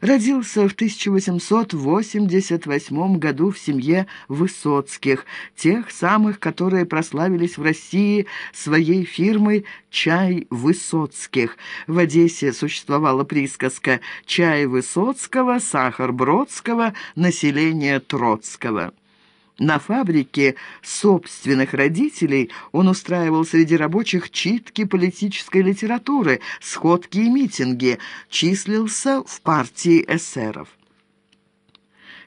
Родился в 1888 году в семье Высоцких, тех самых, которые прославились в России своей фирмой «Чай Высоцких». В Одессе существовала присказка «Чай Высоцкого, сахар Бродского, население Троцкого». На фабрике собственных родителей он устраивал среди рабочих читки политической литературы, сходки и митинги, числился в партии эсеров.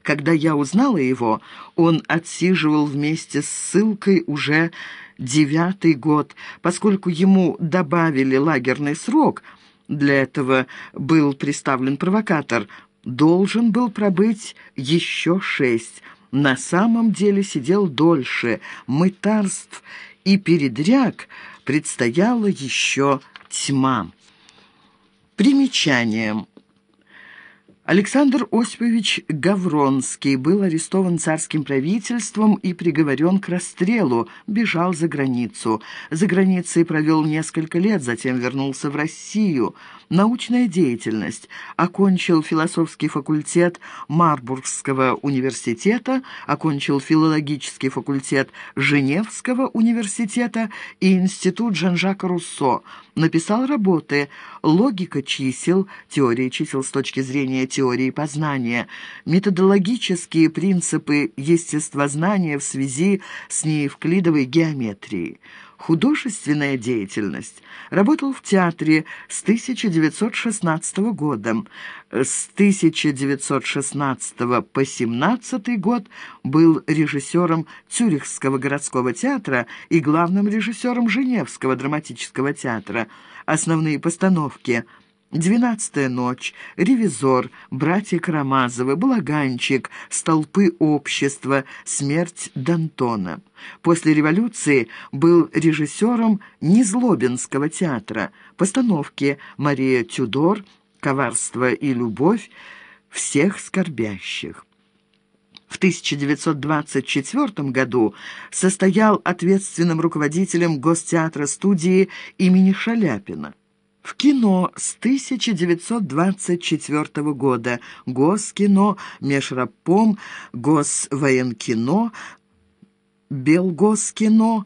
Когда я узнала его, он отсиживал вместе с ссылкой уже девятый год, поскольку ему добавили лагерный срок, для этого был представлен провокатор, должен был пробыть еще шесть – на самом деле сидел дольше. Мытарств и передряг предстояла еще тьма. Примечанием. Александр Осипович Гавронский был арестован царским правительством и приговорен к расстрелу, бежал за границу. За границей провел несколько лет, затем вернулся в Россию. Научная деятельность. Окончил философский факультет Марбургского университета, окончил филологический факультет Женевского университета и институт Жан-Жака Руссо. Написал работы «Логика чисел», теория чисел с точки зрения теории познания, методологические принципы естествознания в связи с неевклидовой геометрией художественная деятельность. Работал в театре с 1916 года. С 1916 по 17 год был режиссером Цюрихского городского театра и главным режиссером Женевского драматического театра. Основные постановки – «Двенадцатая ночь», «Ревизор», «Братья Карамазовы», «Балаганчик», «Столпы общества», «Смерть Д'Антона». После революции был режиссером Незлобинского театра. Постановки «Мария Тюдор», «Коварство и любовь», «Всех скорбящих». В 1924 году состоял ответственным руководителем Гостеатра студии имени Шаляпина. В кино с 1924 года Госкино, Межрапом, Госвоенкино, Белгоскино,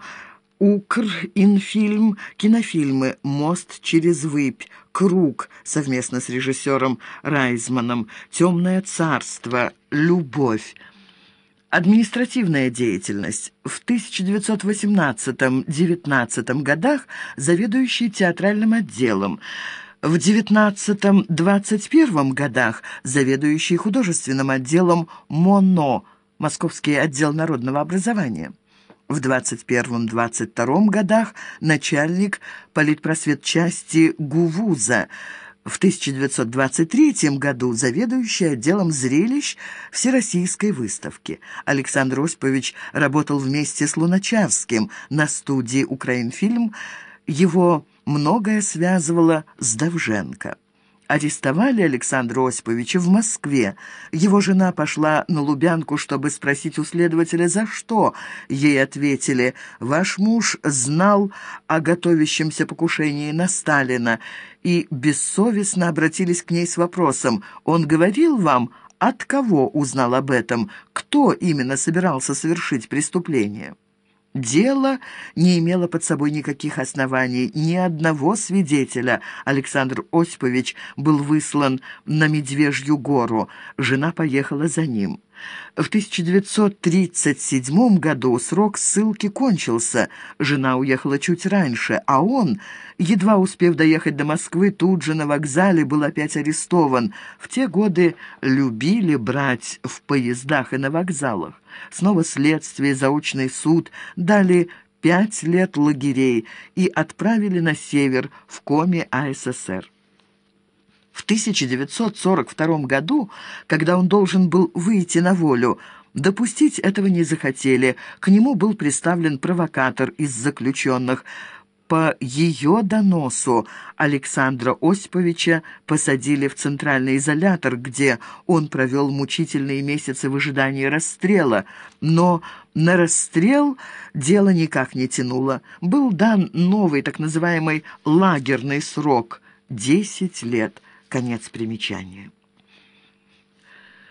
Укринфильм, кинофильмы «Мост через Выпь», «Круг» совместно с режиссером Райзманом, «Темное царство», «Любовь». Административная деятельность. В 1918-19 годах заведующий театральным отделом. В 19-21 годах заведующий художественным отделом МОНО, Московский отдел народного образования. В 21-22 годах начальник политпросветчасти ГУВУЗа – в 1923 году заведующий отделом зрелищ Всероссийской выставки. Александр Осипович работал вместе с Луначарским на студии «Украинфильм». Его многое связывало с Давженко. Арестовали Александра Осиповича в Москве. Его жена пошла на Лубянку, чтобы спросить у следователя, за что. Ей ответили, «Ваш муж знал о готовящемся покушении на Сталина» и бессовестно обратились к ней с вопросом, «Он говорил вам, от кого узнал об этом, кто именно собирался совершить преступление?» Дело не имело под собой никаких оснований, ни одного свидетеля. Александр Осипович был выслан на Медвежью гору, жена поехала за ним. В 1937 году срок ссылки кончился, жена уехала чуть раньше, а он, едва успев доехать до Москвы, тут же на вокзале был опять арестован. В те годы любили брать в поездах и на вокзалах. Снова следствие, заочный суд, дали пять лет лагерей и отправили на север в коме АССР. В 1942 году, когда он должен был выйти на волю, допустить этого не захотели. К нему был представлен провокатор из заключенных. По ее доносу Александра Осиповича посадили в центральный изолятор, где он провел мучительные месяцы в ожидании расстрела. Но на расстрел дело никак не тянуло. Был дан новый так называемый лагерный срок – 10 лет. Конец примечания.